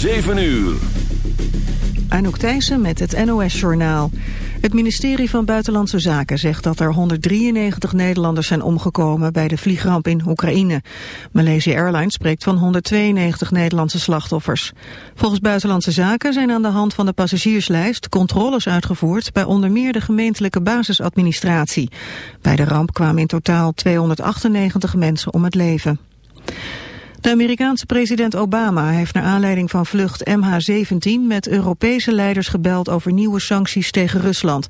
7 uur. Anouk Thijssen met het NOS-journaal. Het ministerie van Buitenlandse Zaken zegt dat er 193 Nederlanders zijn omgekomen bij de vliegramp in Oekraïne. Malaysia Airlines spreekt van 192 Nederlandse slachtoffers. Volgens Buitenlandse Zaken zijn aan de hand van de passagierslijst controles uitgevoerd bij onder meer de gemeentelijke basisadministratie. Bij de ramp kwamen in totaal 298 mensen om het leven. De Amerikaanse president Obama heeft naar aanleiding van vlucht MH17 met Europese leiders gebeld over nieuwe sancties tegen Rusland.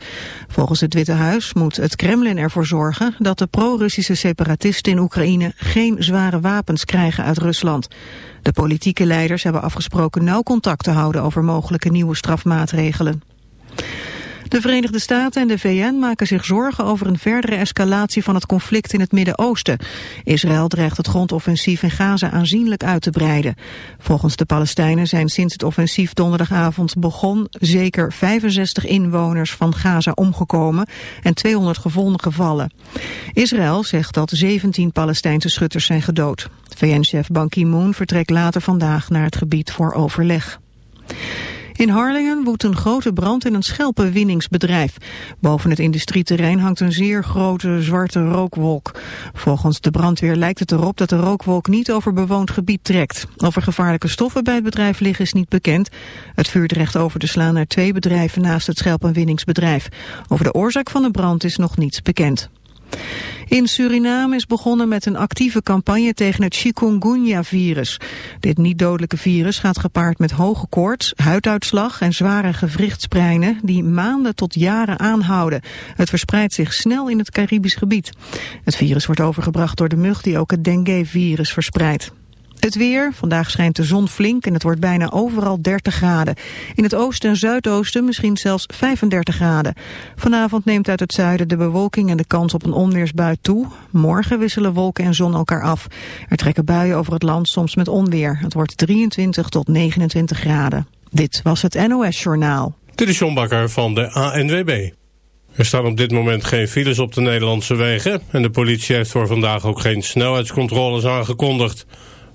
Volgens het Witte Huis moet het Kremlin ervoor zorgen dat de pro-Russische separatisten in Oekraïne geen zware wapens krijgen uit Rusland. De politieke leiders hebben afgesproken nauw contact te houden over mogelijke nieuwe strafmaatregelen. De Verenigde Staten en de VN maken zich zorgen over een verdere escalatie van het conflict in het Midden-Oosten. Israël dreigt het grondoffensief in Gaza aanzienlijk uit te breiden. Volgens de Palestijnen zijn sinds het offensief donderdagavond begon zeker 65 inwoners van Gaza omgekomen en 200 gewonden gevallen. Israël zegt dat 17 Palestijnse schutters zijn gedood. VN-chef Ban Ki-moon vertrekt later vandaag naar het gebied voor overleg. In Harlingen woedt een grote brand in een schelpenwinningsbedrijf. Boven het industrieterrein hangt een zeer grote zwarte rookwolk. Volgens de brandweer lijkt het erop dat de rookwolk niet over bewoond gebied trekt. Of er gevaarlijke stoffen bij het bedrijf liggen is niet bekend. Het vuur dreigt over te slaan naar twee bedrijven naast het schelpenwinningsbedrijf. Over de oorzaak van de brand is nog niets bekend. In Suriname is begonnen met een actieve campagne tegen het chikungunya-virus. Dit niet-dodelijke virus gaat gepaard met hoge koorts, huiduitslag en zware gewrichtsprijnen die maanden tot jaren aanhouden. Het verspreidt zich snel in het Caribisch gebied. Het virus wordt overgebracht door de mug die ook het dengue-virus verspreidt. Het weer. Vandaag schijnt de zon flink en het wordt bijna overal 30 graden. In het oosten en zuidoosten misschien zelfs 35 graden. Vanavond neemt uit het zuiden de bewolking en de kans op een onweersbui toe. Morgen wisselen wolken en zon elkaar af. Er trekken buien over het land, soms met onweer. Het wordt 23 tot 29 graden. Dit was het NOS Journaal. Dit is Bakker van de ANWB. Er staan op dit moment geen files op de Nederlandse wegen... en de politie heeft voor vandaag ook geen snelheidscontroles aangekondigd.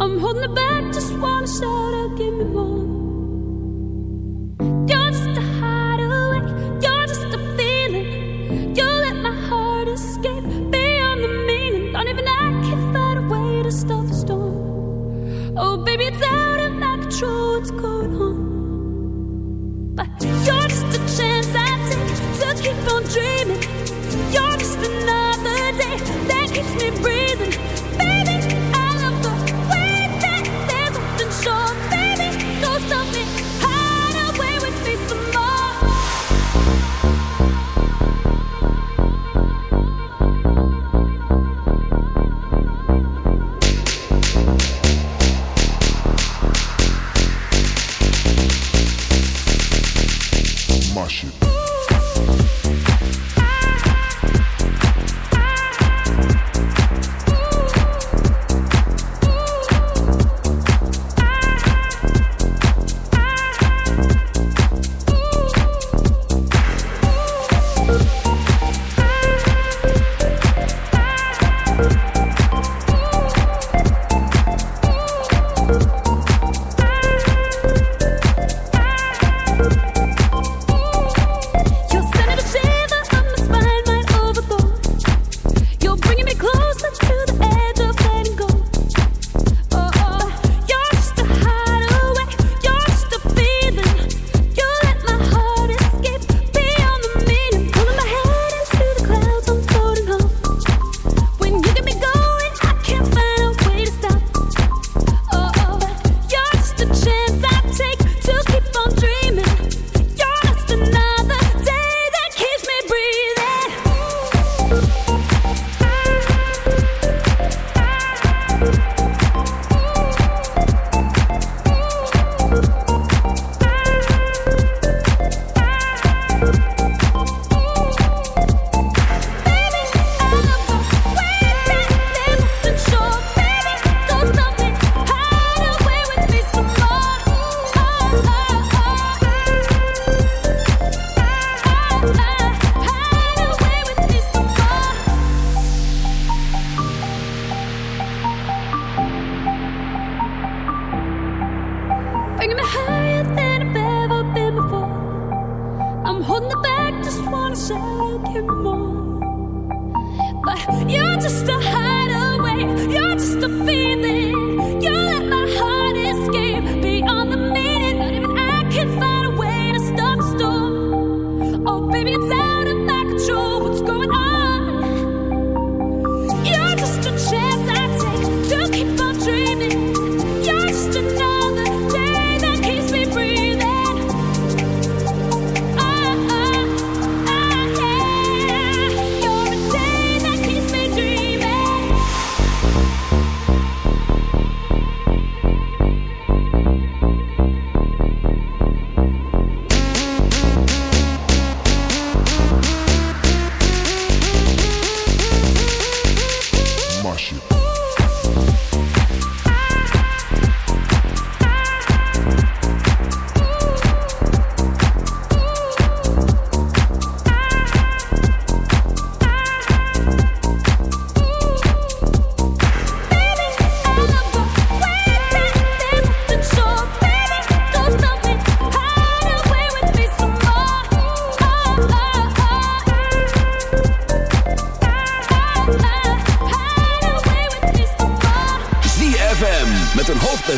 I'm holding it back, just wanna shout out, give me more.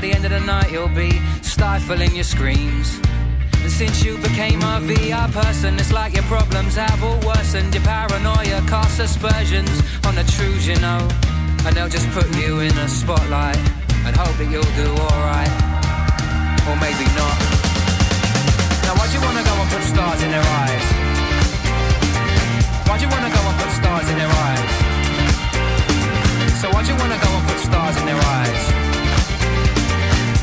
By the end of the night, you'll be stifling your screams. And since you became a VI person, it's like your problems have all worsened. Your paranoia casts aspersions on the truths you know. And they'll just put you in a spotlight and hope that you'll do alright. Or maybe not. Now why'd you wanna go and put stars in their eyes? Why'd you wanna go and put stars in their eyes? So why'd you wanna go and put stars in their eyes?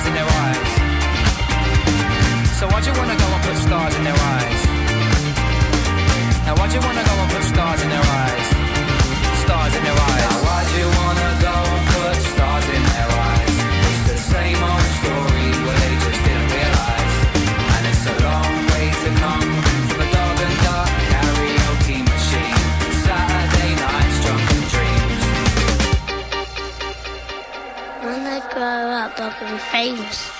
stars in their eyes? So why'd you wanna go and put stars in their eyes? Now why'd you wanna go and put stars in their eyes? Stars in their eyes. Now why'd you wanna go and put stars in grow up, I can be famous.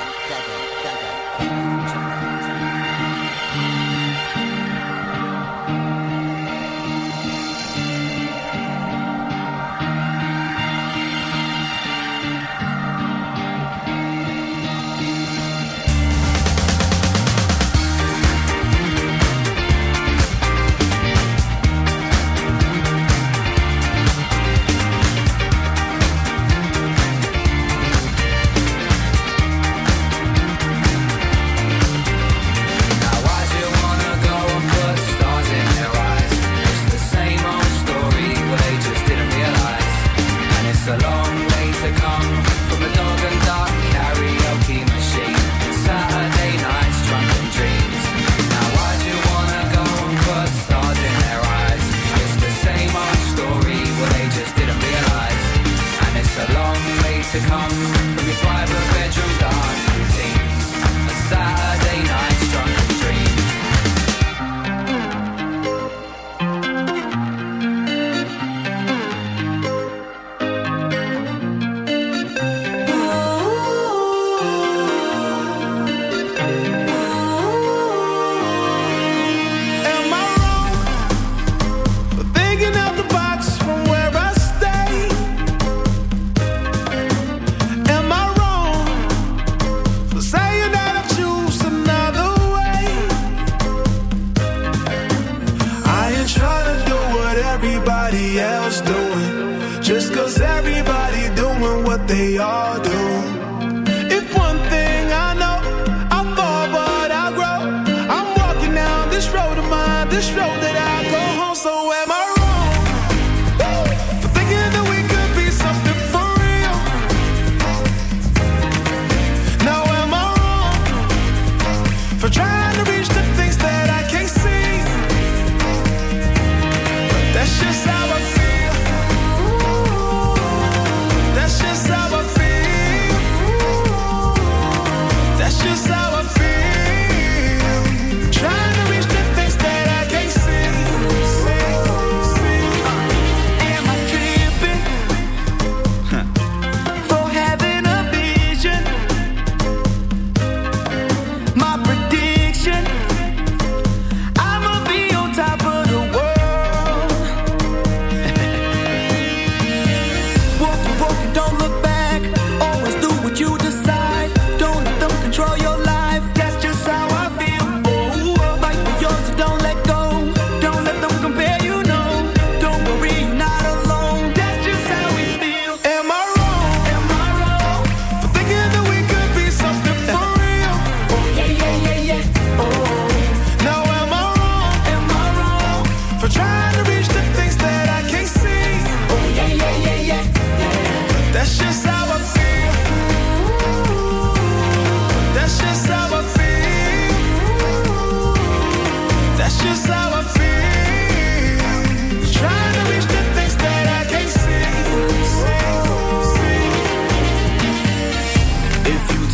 they are.